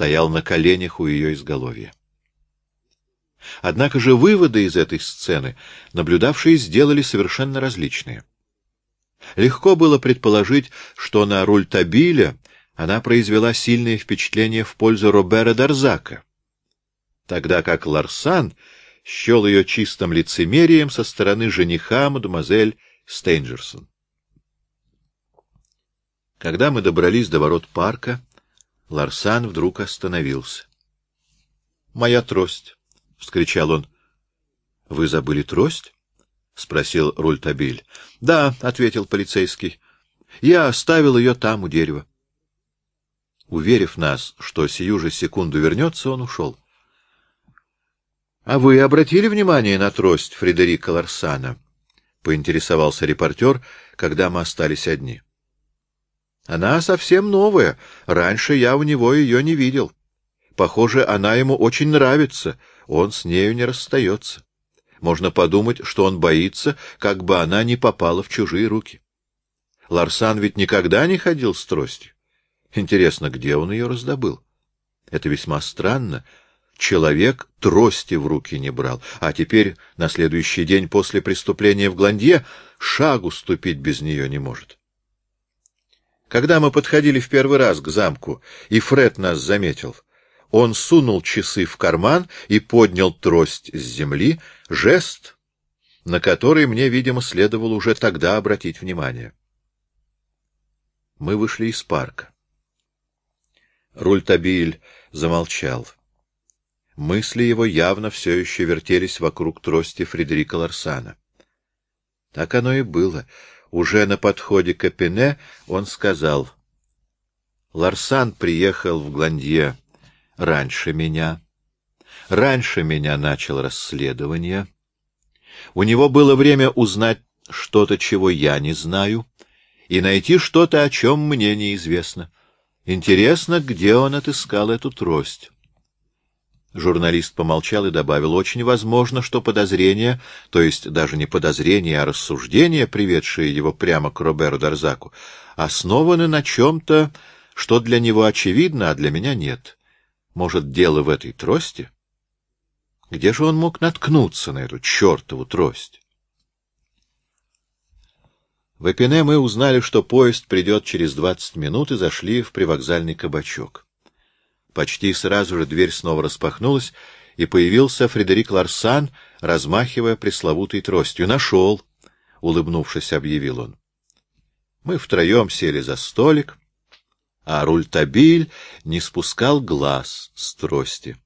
стоял на коленях у ее изголовья. Однако же выводы из этой сцены наблюдавшие сделали совершенно различные. Легко было предположить, что на руль Табиля она произвела сильное впечатление в пользу Робера Дарзака, тогда как Ларсан счел ее чистым лицемерием со стороны жениха мадемуазель Стейнджерсон. Когда мы добрались до ворот парка, Ларсан вдруг остановился. — Моя трость! — вскричал он. — Вы забыли трость? — спросил Рультабиль. — Да, — ответил полицейский. — Я оставил ее там, у дерева. Уверив нас, что сию же секунду вернется, он ушел. — А вы обратили внимание на трость Фредерика Ларсана? — поинтересовался репортер, когда мы остались одни. — Она совсем новая. Раньше я у него ее не видел. Похоже, она ему очень нравится. Он с нею не расстается. Можно подумать, что он боится, как бы она не попала в чужие руки. Ларсан ведь никогда не ходил с тростью. Интересно, где он ее раздобыл? Это весьма странно. Человек трости в руки не брал, а теперь, на следующий день после преступления в Гландье, шагу ступить без нее не может. Когда мы подходили в первый раз к замку, и Фред нас заметил, он сунул часы в карман и поднял трость с земли, жест, на который мне, видимо, следовало уже тогда обратить внимание. Мы вышли из парка. Рультабиль замолчал. Мысли его явно все еще вертелись вокруг трости Фредерика Ларсана. Так оно и было. Уже на подходе к Эпене он сказал. Ларсан приехал в Гландье раньше меня. Раньше меня начал расследование. У него было время узнать что-то, чего я не знаю, и найти что-то, о чем мне неизвестно. Интересно, где он отыскал эту трость. Журналист помолчал и добавил, очень возможно, что подозрение, то есть даже не подозрение, а рассуждение, приведшее его прямо к Роберу Дарзаку, основаны на чем-то, что для него очевидно, а для меня нет. Может, дело в этой трости? Где же он мог наткнуться на эту чертову трость? В Эпине мы узнали, что поезд придет через двадцать минут, и зашли в привокзальный кабачок. Почти сразу же дверь снова распахнулась, и появился Фредерик Ларсан, размахивая пресловутой тростью. «Нашел!» — улыбнувшись, объявил он. Мы втроем сели за столик, а Рультабиль не спускал глаз с трости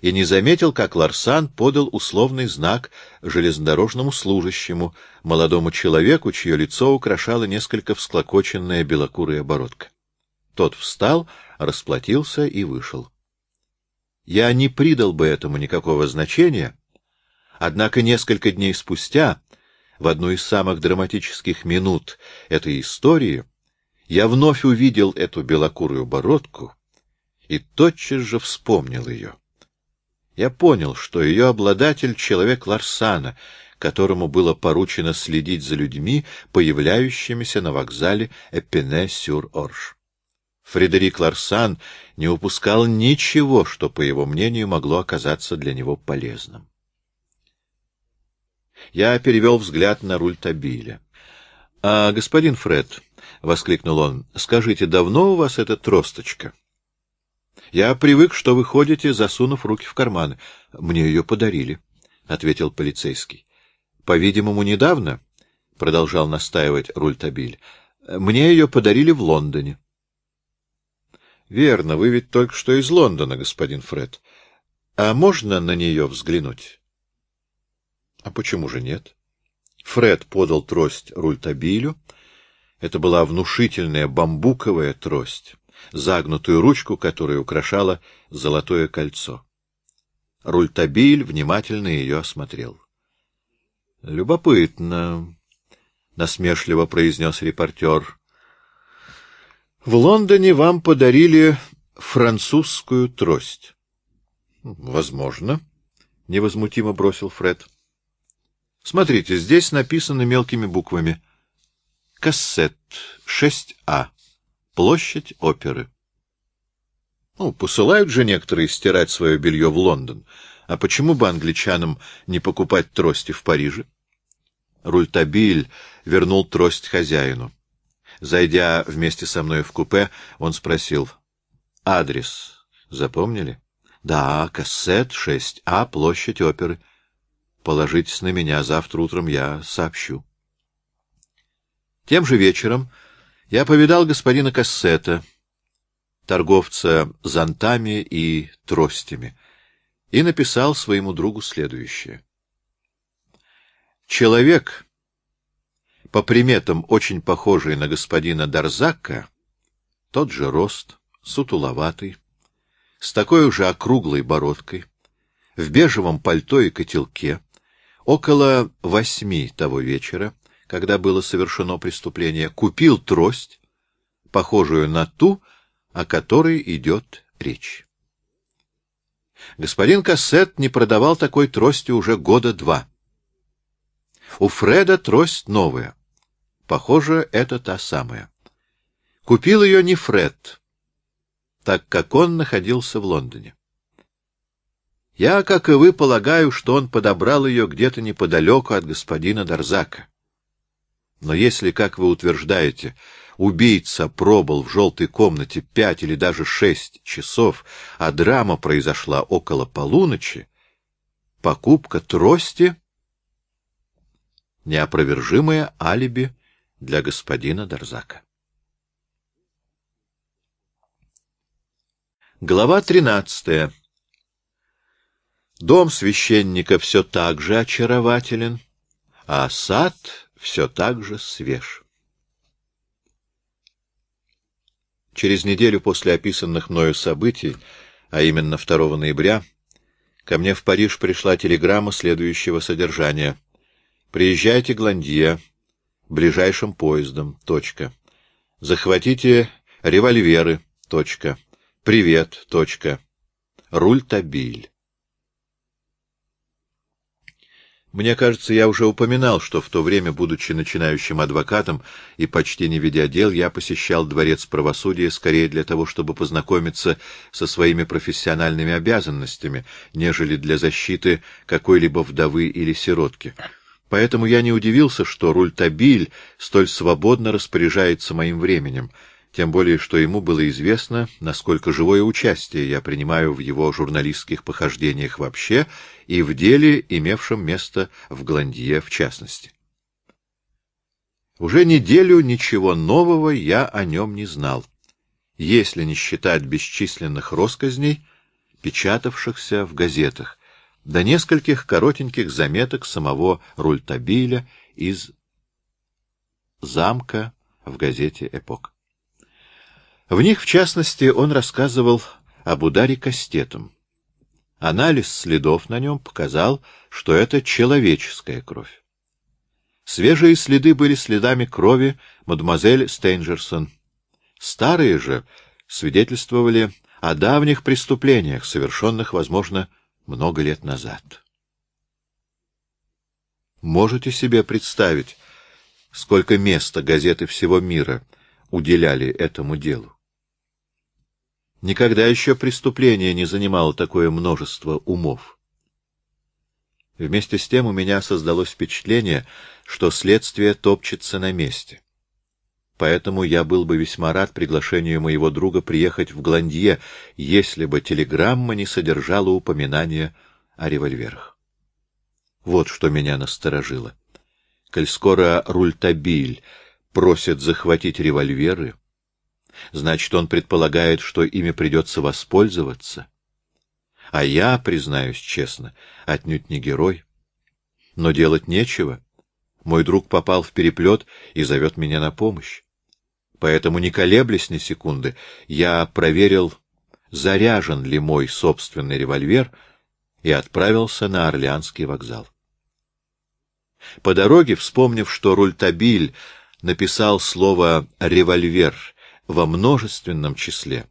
и не заметил, как Ларсан подал условный знак железнодорожному служащему, молодому человеку, чье лицо украшало несколько всклокоченная белокурая бородка. Тот встал, расплатился и вышел. Я не придал бы этому никакого значения, однако несколько дней спустя, в одну из самых драматических минут этой истории, я вновь увидел эту белокурую бородку и тотчас же вспомнил ее. Я понял, что ее обладатель — человек Ларсана, которому было поручено следить за людьми, появляющимися на вокзале Эпене-сюр-Орш. Фредерик Ларсан не упускал ничего, что, по его мнению, могло оказаться для него полезным. Я перевел взгляд на руль Табиля. — А, господин Фред, — воскликнул он, — скажите, давно у вас эта тросточка? — Я привык, что вы ходите, засунув руки в карманы. Мне ее подарили, — ответил полицейский. — По-видимому, недавно, — продолжал настаивать руль Табиль, — мне ее подарили в Лондоне. —— Верно, вы ведь только что из Лондона, господин Фред. А можно на нее взглянуть? — А почему же нет? Фред подал трость Рультабилю. Это была внушительная бамбуковая трость, загнутую ручку, которая украшала золотое кольцо. Рультабиль внимательно ее осмотрел. — Любопытно, — насмешливо произнес репортер. В Лондоне вам подарили французскую трость. — Возможно, — невозмутимо бросил Фред. — Смотрите, здесь написано мелкими буквами. Кассет 6А. Площадь оперы. Ну, посылают же некоторые стирать свое белье в Лондон. А почему бы англичанам не покупать трости в Париже? Рультабиль вернул трость хозяину. Зайдя вместе со мной в купе, он спросил. — Адрес запомнили? — Да, кассет 6А, площадь оперы. Положитесь на меня, завтра утром я сообщу. Тем же вечером я повидал господина Кассета, торговца зонтами и тростями, и написал своему другу следующее. Человек, по приметам очень похожий на господина Дарзака, тот же рост, сутуловатый, с такой же округлой бородкой, в бежевом пальто и котелке, около восьми того вечера, когда было совершено преступление, купил трость, похожую на ту, о которой идет речь. Господин Кассет не продавал такой трости уже года два. У Фреда трость новая. Похоже, это та самая. Купил ее не Фред, так как он находился в Лондоне. Я, как и вы, полагаю, что он подобрал ее где-то неподалеку от господина Дарзака. Но если, как вы утверждаете, убийца пробыл в желтой комнате пять или даже шесть часов, а драма произошла около полуночи, покупка трости — неопровержимое алиби для господина Дарзака. Глава тринадцатая. Дом священника все так же очарователен, а сад все так же свеж. Через неделю после описанных мною событий, а именно 2 ноября, ко мне в Париж пришла телеграмма следующего содержания. «Приезжайте, Гландье, ближайшим поездом. Точка. Захватите револьверы. Точка. Привет. Точка. Руль Табиль». Мне кажется, я уже упоминал, что в то время, будучи начинающим адвокатом и почти не ведя дел, я посещал дворец правосудия скорее для того, чтобы познакомиться со своими профессиональными обязанностями, нежели для защиты какой-либо вдовы или сиротки. Поэтому я не удивился, что Рультабиль столь свободно распоряжается моим временем — тем более что ему было известно, насколько живое участие я принимаю в его журналистских похождениях вообще и в деле, имевшем место в Гландье в частности. Уже неделю ничего нового я о нем не знал, если не считать бесчисленных росказней, печатавшихся в газетах, до нескольких коротеньких заметок самого Рультабиля из замка в газете «Эпок». В них, в частности, он рассказывал об ударе кастетом. Анализ следов на нем показал, что это человеческая кровь. Свежие следы были следами крови мадемуазель Стейнджерсон. Старые же свидетельствовали о давних преступлениях, совершенных, возможно, много лет назад. Можете себе представить, сколько места газеты всего мира уделяли этому делу? Никогда еще преступление не занимало такое множество умов. Вместе с тем у меня создалось впечатление, что следствие топчется на месте. Поэтому я был бы весьма рад приглашению моего друга приехать в Гландье, если бы телеграмма не содержала упоминания о револьверах. Вот что меня насторожило. Коль скоро Рультабиль просит захватить револьверы, Значит, он предполагает, что ими придется воспользоваться. А я, признаюсь честно, отнюдь не герой. Но делать нечего. Мой друг попал в переплет и зовет меня на помощь. Поэтому, не колеблясь ни секунды, я проверил, заряжен ли мой собственный револьвер, и отправился на Орлеанский вокзал. По дороге, вспомнив, что Рультабиль написал слово «револьвер» во множественном числе,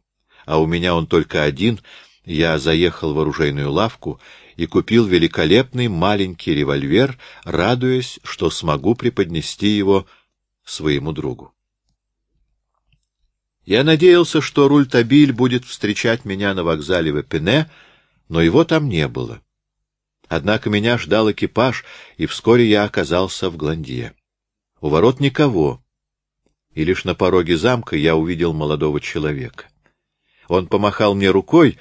а у меня он только один, я заехал в оружейную лавку и купил великолепный маленький револьвер, радуясь, что смогу преподнести его своему другу. Я надеялся, что Рультабиль будет встречать меня на вокзале в Эпене, но его там не было. Однако меня ждал экипаж, и вскоре я оказался в Гландье. У ворот никого, и лишь на пороге замка я увидел молодого человека. Он помахал мне рукой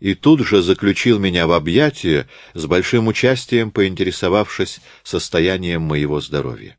и тут же заключил меня в объятия, с большим участием поинтересовавшись состоянием моего здоровья.